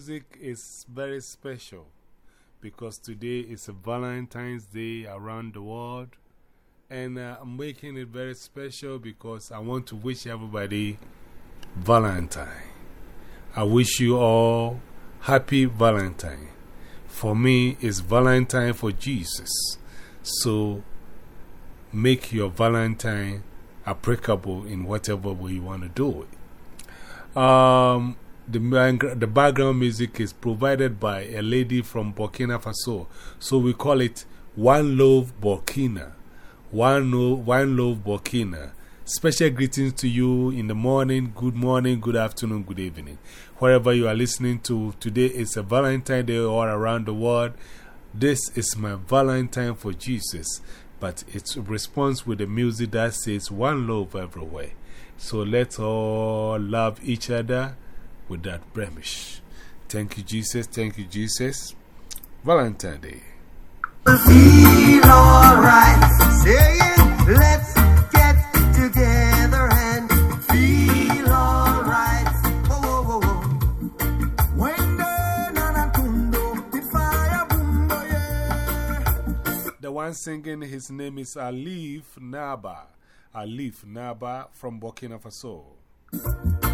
music is very special because today is a Valentine's Day around the world. And uh, I'm making it very special because I want to wish everybody Valentine. I wish you all happy Valentine. For me, it's Valentine for Jesus. So make your Valentine applicable in whatever way you want to do it. Um, the, the background music is provided by a lady from Burkina Faso. So we call it One Love Burkina. One, no, one Love Burkina. Special greetings to you in the morning, good morning, good afternoon, good evening. Wherever you are listening to, today is a Valentine Day all around the world. This is my Valentine for Jesus, but it responds with the music that says one love everywhere. So let's all love each other with that blemish. Thank you, Jesus. Thank you, Jesus. Valentine Day. Feel alright, saying let's get together and feel alright. Whoa, whoa, whoa, whoa. When the the fire boom, yeah. The one singing, his name is Alif Naaba. Alif Naaba from Burkina Faso.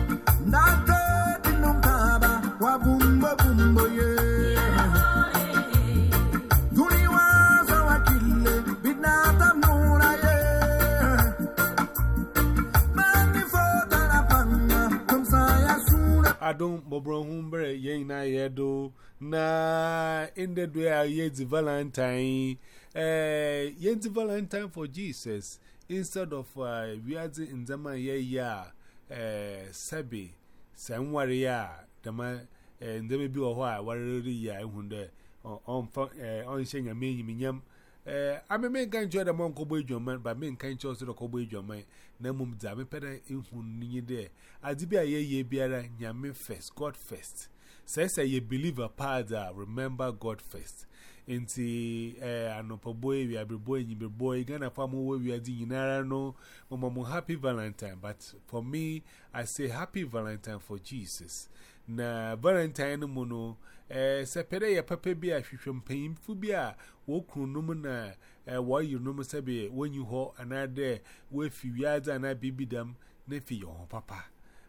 adon bobrahun bere yen na yedo na in the day yeti valentine. Eh yeti valentine for jesus instead of uh, we are in zaman yeah yeah eh sabi sai nware ya da ma eh ndeme bi ho a wariri ya ehun de on eh on shenya menyi minyam eh ameme kan jo da mon ko ba me kan cho so ko bo ejoma na mum da me pere ehun nyi de. Adi bi aye ye biara nyame first god first Says a ye believe a pada, remember God first. Inti eh, boy, we are boy, you be boy, Gana Famu, we are doing no, Mama, happy Valentine. But for me, I say happy Valentine for Jesus. Na Valentine mono. Eh, sepere ya papa bi a hwehwem payimfu bi a wo kunum na eh, wo yinum sebe wonyi ho anade we fi wiaza na bibidam na fi yo papa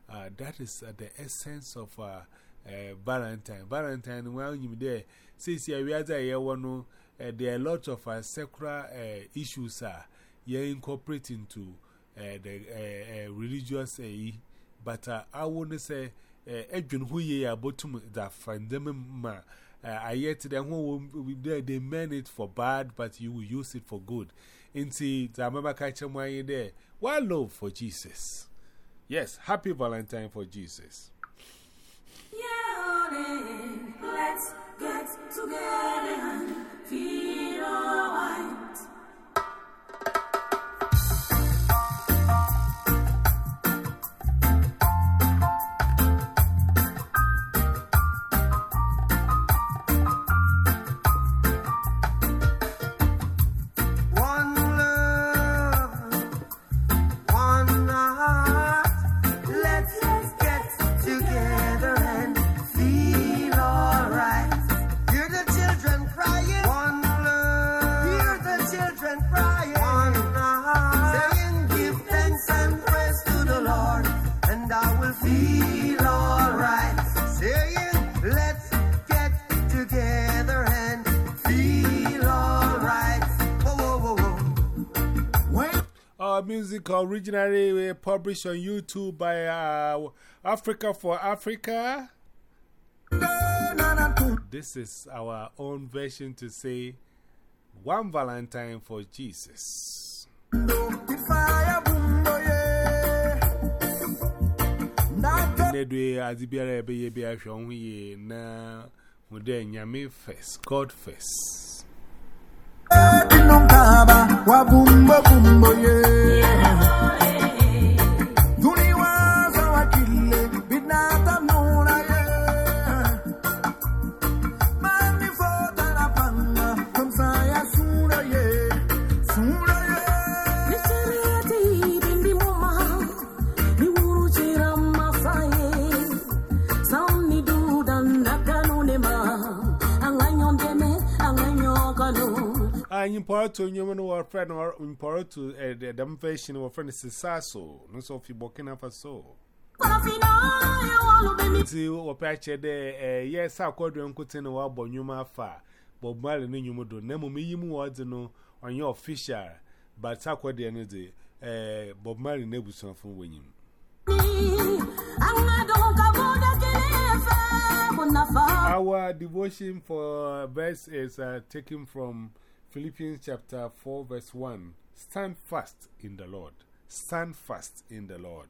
uh, that is uh, the essence of uh, uh, valentine valentine when you there says ya wiaza ye wono uh, there are a lot of uh, secular uh, issues uh, ye incorporate into uh, the uh, uh, religious uh, but uh, I want to say Edwin who ye are bottom that find them ma. I yet who they meant it for bad, but you will use it for good. Into the Amaba catcher my there. One love for Jesus. Yes, happy Valentine for Jesus. Yeah, let's get together and feel music originally published on YouTube by uh, Africa for Africa. This is our own version to say One Valentine for Jesus. Nedwe adibiara be ye bia hwe ho ye na mude nyame first God first. Dinongaba. Mporoto nyom no wɔfrɛ no Mporoto eh dam fashion wɔfrɛ no Sisaso no so fi Burkina Faso. Ti wɔpɛ akyɛ dɛ eh yɛ sa nkote no wɔabɔ nwom afa Bob Marley no nwom do na mmom yi mu wɔde no ɔnyɛ official but akɔdeɛ no de eh Bob Marley na wɔnyim. Our devotion for verse is uh, taken from Philippians chapter 4, verse 1. Stand fast in the Lord. Stand fast in the Lord.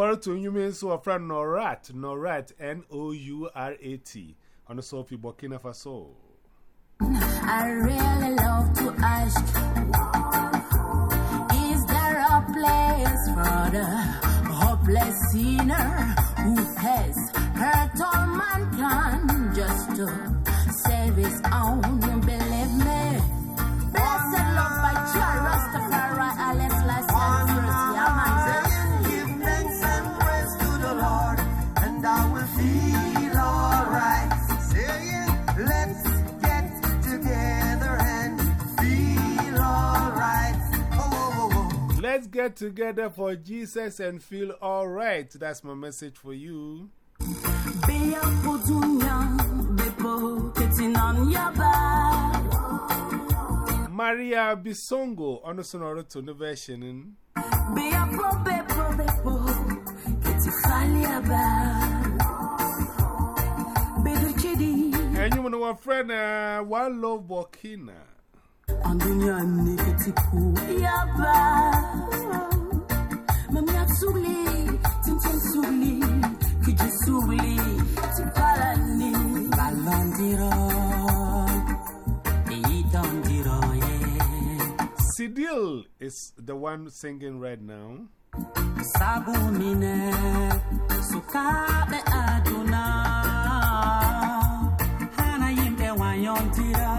Important, you mean so a friend Nourat, Nourat, N O U R A T. On the Sophie Burkina Faso. I really love to ask Is there a place for the hopeless sinner who has hurt all mankind just to save his own? get together for Jesus and feel all right. That's my message for you. Maria Bisongo on the sonoro to the version. And you know, my friend, uh, one love Burkina. Andunya ni ketipu yaba. Mamia suli, tintin suli, kiji suli, tipalani. Balandiro, idondiro, yeah. Sidil is the one singing right now. Sabumine sukabe aduna hana yimbe wayontira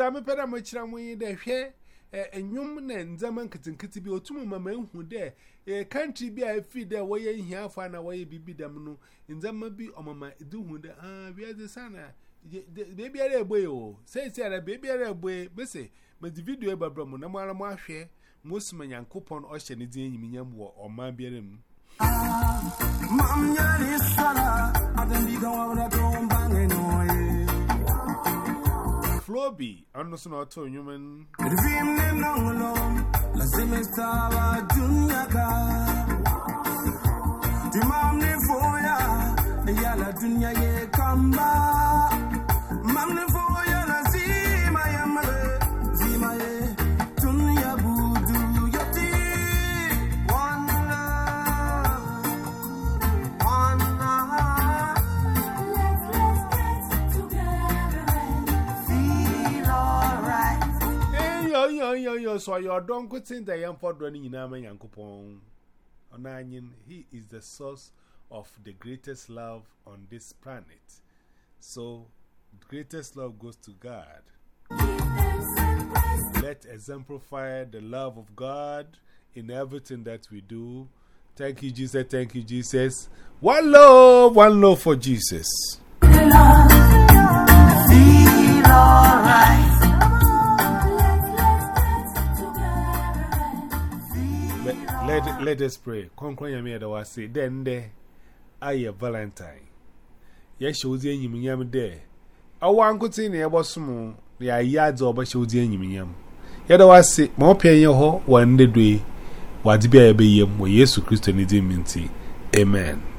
Nti amepɛ dɛ mekyerɛ mo yi dɛ hwɛ enyom na ndzɛmba nketenkete bi otum ma ma ehu dɛ eh country bi a efi dɛ wɔyɛ hiafo na wɔyɛ bibi dam no ndzɛmba bi ɔmama di hu dɛ ah wiadze sana beebi ara eboye o seesi ara beebi ara eboye mese mede video ebabra mu na mo ara mo ahwɛ mo soma nyankopɔn ɔhyɛ ne din enyim nyam wɔ ɔman biara mu. Ah, mam nyari sala adam bi gawa wala don bangenoye Floby, Anderson or to human. Vim ne nongolom, lazim estaba dunya ka. Di foya, yala dunya ye kamba. So your don't go think that young for running in Ama Yankupon. Onanyin, he is the source of the greatest love on this planet. So, greatest love goes to God. Let exemplify the love of God in everything that we do. Thank you, Jesus. Thank you, Jesus. One love, one love for Jesus. Let, let us pray. Konkon yami da wasi den de aye Valentine. Ye shodi enyim nyam de. Awa nkuti na ebosom ya yadze oba shodi enyim nyam. Ye da wasi ma opien ye ho wa ndedoe. Wadi bia ye beyem wo Yesu Kristo ni di minti. Amen.